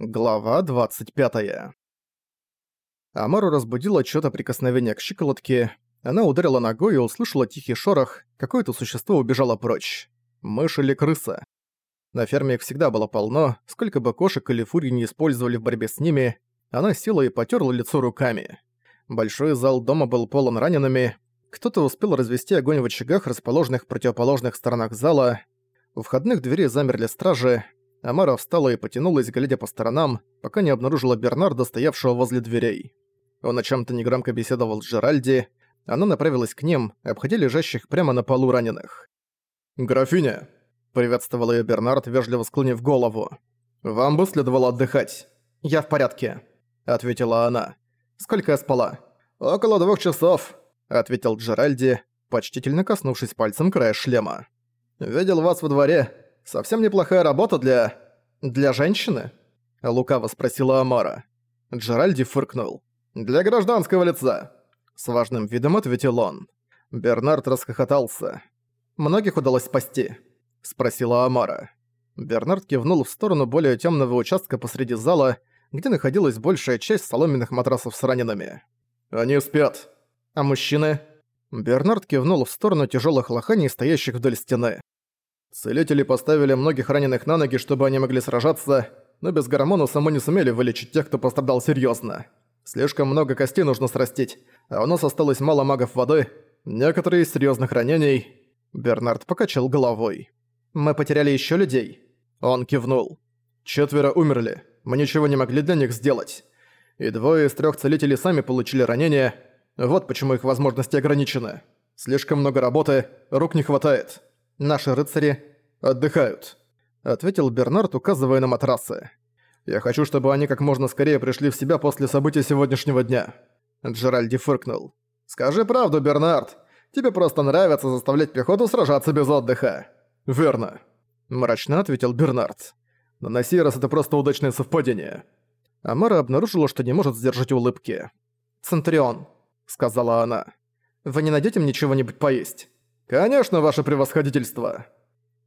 Глава 25. Амару разбудило чьё-то прикосновение к щиколотке. Она ударила ногой и услышала тихий шорох, какое-то существо убежало прочь. Мышь или крыса. На ферме их всегда было полно, сколько бы кошек или фурий не использовали в борьбе с ними, она села и потёрла лицо руками. Большой зал дома был полон ранеными, кто-то успел развести огонь в очагах, расположенных в противоположных сторонах зала. У входных дверей замерли стражи, Амара встала и потянулась, глядя по сторонам, пока не обнаружила Бернарда, стоявшего возле дверей. Он о чем-то негромко беседовал с Джеральди. Она направилась к ним, обходя лежащих прямо на полу раненых. «Графиня!» — приветствовал ее Бернард, вежливо склонив голову. «Вам бы следовало отдыхать». «Я в порядке», — ответила она. «Сколько я спала?» «Около двух часов», — ответил Джеральди, почтительно коснувшись пальцем края шлема. «Видел вас во дворе. Совсем неплохая работа для... для женщины?» Лукаво спросила Амара. Джеральди фыркнул. «Для гражданского лица!» С важным видом ответил он. Бернард расхохотался. «Многих удалось спасти?» Спросила Амара. Бернард кивнул в сторону более темного участка посреди зала, где находилась большая часть соломенных матрасов с ранеными. «Они спят». «А мужчины?» Бернард кивнул в сторону тяжелых лоханий, стоящих вдоль стены. Целители поставили многих раненых на ноги, чтобы они могли сражаться, но без гормона само не сумели вылечить тех, кто пострадал серьезно. Слишком много костей нужно срастить, а у нас осталось мало магов воды, некоторые из серьезных ранений. Бернард покачал головой. «Мы потеряли еще людей?» Он кивнул. «Четверо умерли. Мы ничего не могли для них сделать. И двое из трех целителей сами получили ранения. Вот почему их возможности ограничены. Слишком много работы, рук не хватает». Наши рыцари отдыхают», — ответил Бернард, указывая на матрасы. «Я хочу, чтобы они как можно скорее пришли в себя после событий сегодняшнего дня». Джеральди фыркнул. «Скажи правду, Бернард. Тебе просто нравится заставлять пехоту сражаться без отдыха». «Верно», — мрачно ответил Бернард. «Но на сей раз это просто удачное совпадение». Амара обнаружила, что не может сдержать улыбки. «Центурион», — сказала она. «Вы не найдете мне чего-нибудь поесть?» «Конечно, ваше превосходительство!»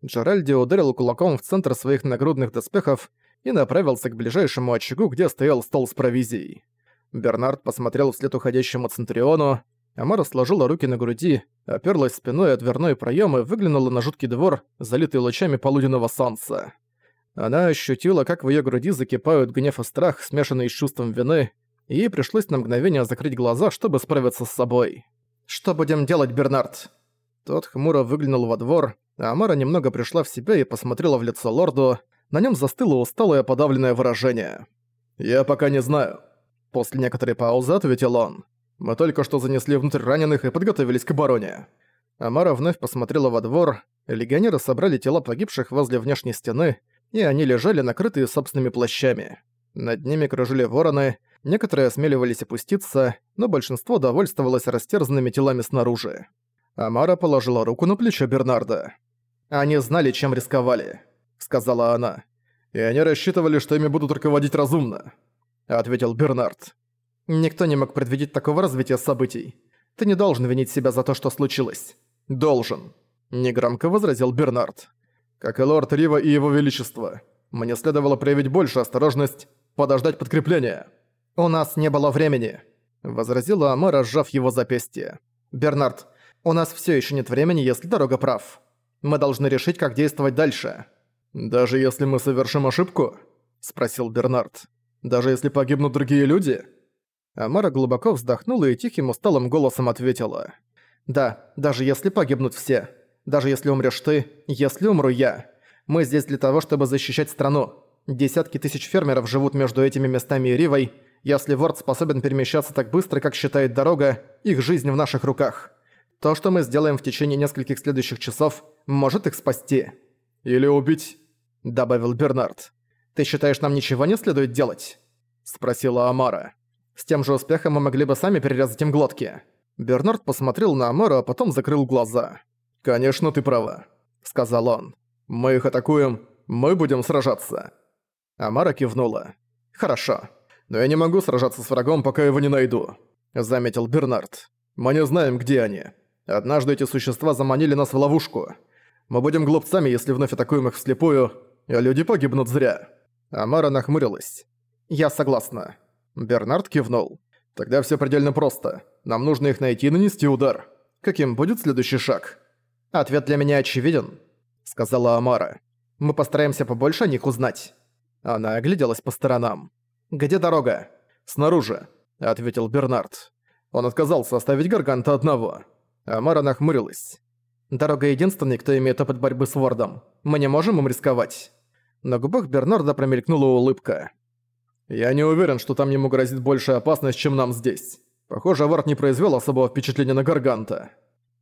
Джеральди ударил кулаком в центр своих нагрудных доспехов и направился к ближайшему очагу, где стоял стол с провизией. Бернард посмотрел вслед уходящему Центриону, Амара сложила руки на груди, оперлась спиной о дверной проём и выглянула на жуткий двор, залитый лучами полуденного солнца. Она ощутила, как в её груди закипают гнев и страх, смешанные с чувством вины, и ей пришлось на мгновение закрыть глаза, чтобы справиться с собой. «Что будем делать, Бернард?» Тот хмуро выглянул во двор, а Амара немного пришла в себя и посмотрела в лицо лорду. На нем застыло усталое подавленное выражение. «Я пока не знаю». После некоторой паузы ответил он. «Мы только что занесли внутрь раненых и подготовились к обороне». Амара вновь посмотрела во двор. Легионеры собрали тела погибших возле внешней стены, и они лежали накрытые собственными плащами. Над ними кружили вороны, некоторые осмеливались опуститься, но большинство довольствовалось растерзанными телами снаружи. Амара положила руку на плечо Бернарда. «Они знали, чем рисковали», — сказала она. «И они рассчитывали, что ими будут руководить разумно», — ответил Бернард. «Никто не мог предвидеть такого развития событий. Ты не должен винить себя за то, что случилось». «Должен», — негромко возразил Бернард. «Как и лорд Рива и его величество. Мне следовало проявить больше осторожность, подождать подкрепления». «У нас не было времени», — возразила Амара, сжав его запястье. «Бернард, у нас все еще нет времени, если дорога прав. Мы должны решить, как действовать дальше. Даже если мы совершим ошибку? спросил Бернард. Даже если погибнут другие люди? Амара глубоко вздохнула и тихим усталым голосом ответила. «Да, даже если погибнут все. Даже если умрешь ты, если умру я. Мы здесь для того, чтобы защищать страну. Десятки тысяч фермеров живут между этими местами и Ривой. Если Ворд способен перемещаться так быстро, как считает дорога, их жизнь в наших руках. То, что мы сделаем в течение нескольких следующих часов, может их спасти. Или убить», — добавил Бернард. «Ты считаешь, нам ничего не следует делать?» — спросила Амара. «С тем же успехом мы могли бы сами перерезать им глотки». Бернард посмотрел на Амару, а потом закрыл глаза. «Конечно, ты права», — сказал он. «Мы их атакуем, мы будем сражаться». Амара кивнула. «Хорошо. Но я не могу сражаться с врагом, пока его не найду», — заметил Бернард. «Мы не знаем, где они. Однажды эти существа заманили нас в ловушку. Мы будем глупцами, если вновь атакуем их вслепую, а люди погибнут зря». Амара нахмурилась. «Я согласна». Бернард кивнул. «Тогда все предельно просто. Нам нужно их найти и нанести удар. Каким будет следующий шаг?» «Ответ для меня очевиден», — сказала Амара. «Мы постараемся побольше о них узнать». Она огляделась по сторонам. «Где дорога?» «Снаружи», — ответил Бернард. Он отказался оставить Гарганта одного. Амара нахмурилась. «Дорога единственный, кто имеет опыт борьбы с Вордом. Мы не можем им рисковать». На губах Бернарда промелькнула улыбка. «Я не уверен, что там ему грозит большая опасность, чем нам здесь. Похоже, Ворд не произвел особого впечатления на Гарганта».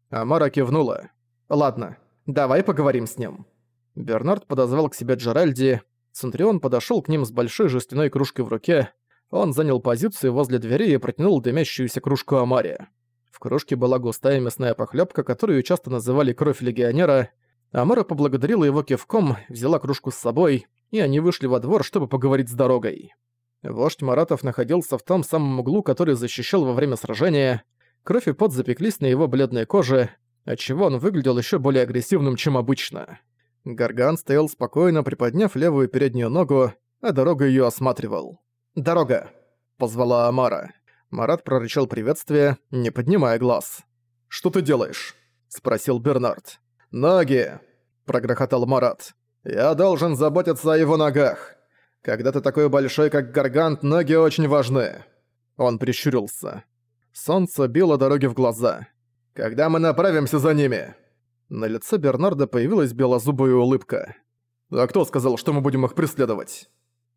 Амара кивнула. «Ладно, давай поговорим с ним». Бернард подозвал к себе Джеральди. Центрион подошёл к ним с большой жестяной кружкой в руке. Он занял позицию возле двери и протянул дымящуюся кружку Амаре. В кружке была густая мясная похлёбка, которую часто называли «кровь легионера», Амара поблагодарила его кивком, взяла кружку с собой, и они вышли во двор, чтобы поговорить с дорогой. Вождь Маратов находился в том самом углу, который защищал во время сражения. Кровь и пот запеклись на его бледной коже, отчего он выглядел еще более агрессивным, чем обычно. Гарган стоял спокойно, приподняв левую переднюю ногу, а дорога ее осматривал. «Дорога!» — позвала Амара. Марат прорычал приветствие, не поднимая глаз. «Что ты делаешь?» — спросил Бернард. «Ноги!» – прогрохотал Марат. «Я должен заботиться о его ногах. Когда ты такой большой, как Гаргант, ноги очень важны». Он прищурился. Солнце било дороги в глаза. «Когда мы направимся за ними?» На лице Бернарда появилась белозубая улыбка. «А кто сказал, что мы будем их преследовать?»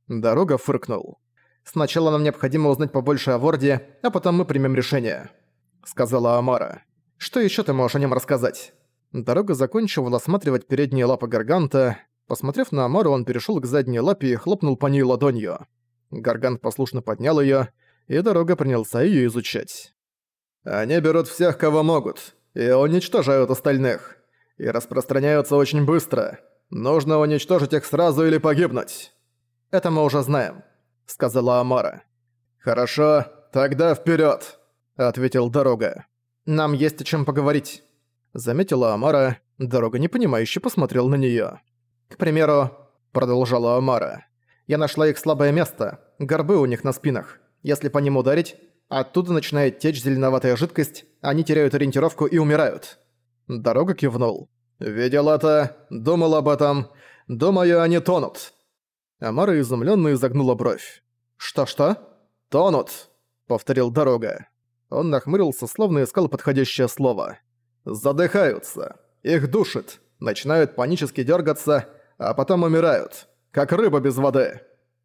Дорога фыркнул. «Сначала нам необходимо узнать побольше о Ворде, а потом мы примем решение», — сказала Амара. «Что еще ты можешь о нем рассказать?» Дорога закончила осматривать передние лапы Гарганта. Посмотрев на Амару, он перешел к задней лапе и хлопнул по ней ладонью. Гаргант послушно поднял ее, и дорога принялся ее изучать. «Они берут всех, кого могут, и уничтожают остальных. И распространяются очень быстро. Нужно уничтожить их сразу или погибнуть». «Это мы уже знаем», — сказала Амара. «Хорошо, тогда вперед, ответил Дорога. «Нам есть о чем поговорить». Заметила Амара, дорога непонимающе посмотрел на неё. «К примеру», — продолжала Амара, — «я нашла их слабое место, горбы у них на спинах. Если по ним ударить, оттуда начинает течь зеленоватая жидкость, они теряют ориентировку и умирают». Дорога кивнул. «Видел это, думал об этом. Думаю, они тонут». Амара изумлённо изогнула бровь. «Что-что?» «Тонут», — повторил Дорога. Он нахмурился, словно искал подходящее слово задыхаются, их душит, начинают панически дергаться, а потом умирают, как рыба без воды.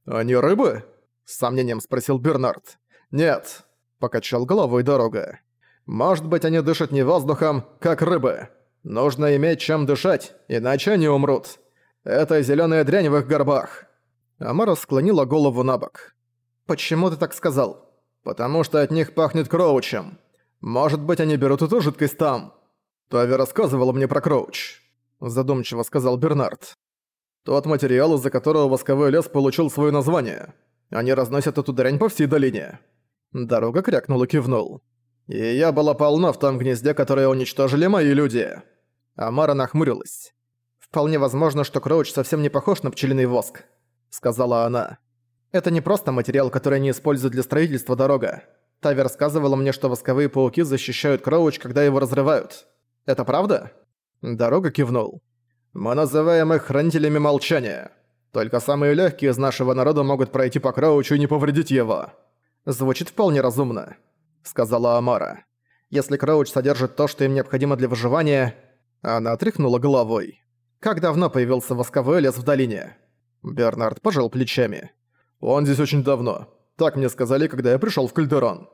«Они рыбы?» – с сомнением спросил Бернард. «Нет», – покачал головой дорога. «Может быть, они дышат не воздухом, как рыбы. Нужно иметь чем дышать, иначе они умрут. Это зеленая дрянь в их горбах». Амара склонила голову на бок. «Почему ты так сказал?» «Потому что от них пахнет кроучем. Может быть, они берут эту жидкость там». «Тави рассказывала мне про Кроуч», – задумчиво сказал Бернард. «Тот материал, из-за которого восковой лес получил свое название. Они разносят эту дрянь по всей долине». Дорога крякнул и кивнул. «И я была полна в том гнезде, которое уничтожили мои люди». Амара нахмурилась. «Вполне возможно, что Кроуч совсем не похож на пчелиный воск», — сказала она. «Это не просто материал, который они используют для строительства дорога. Тави рассказывала мне, что восковые пауки защищают Кроуч, когда его разрывают. Это правда?» Дорога кивнул. «Мы называем их хранителями молчания. Только самые легкие из нашего народа могут пройти по Краучу и не повредить его». «Звучит вполне разумно», — сказала Амара. «Если Крауч содержит то, что им необходимо для выживания...» Она тряхнула головой. «Как давно появился восковой лес в долине?» Бернард пожал плечами. «Он здесь очень давно. Так мне сказали, когда я пришёл в Кальдерон».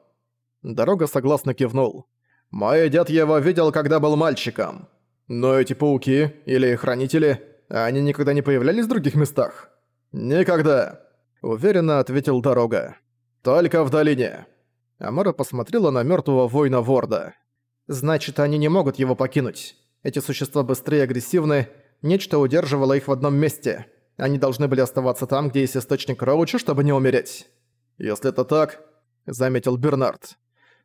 Дорога согласно кивнул. Мой дед его видел, когда был мальчиком. Но эти пауки, или хранители, они никогда не появлялись в других местах? Никогда. Уверенно ответил Дорога. Только в долине. Амара посмотрела на мертвого воина Ворда. Значит, они не могут его покинуть. Эти существа быстрее и агрессивны, нечто удерживало их в одном месте. Они должны были оставаться там, где есть источник Роуча, чтобы не умереть. Если это так, заметил Бернард,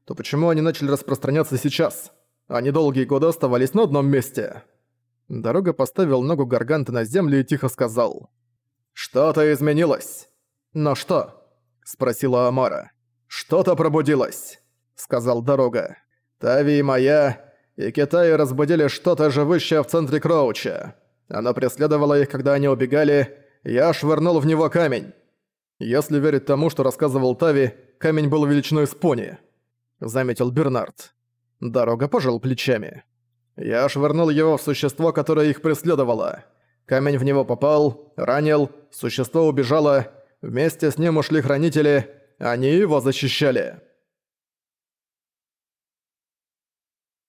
то почему они начали распространяться сейчас? Они долгие годы оставались на одном месте. Дорога поставил ногу Гарганта на землю и тихо сказал. «Что-то изменилось». «Но что?» – спросила Амара. «Что-то пробудилось», – сказал Дорога. «Тави и моя, и Китай разбудили что-то живущее в центре Кроуча. Оно преследовало их, когда они убегали, я швырнул в него камень. Если верить тому, что рассказывал Тави, камень был величиной с пони», – заметил Бернард. Дорога пожал плечами. «Я швырнул его в существо, которое их преследовало. Камень в него попал, ранил, существо убежало, вместе с ним ушли хранители, они его защищали».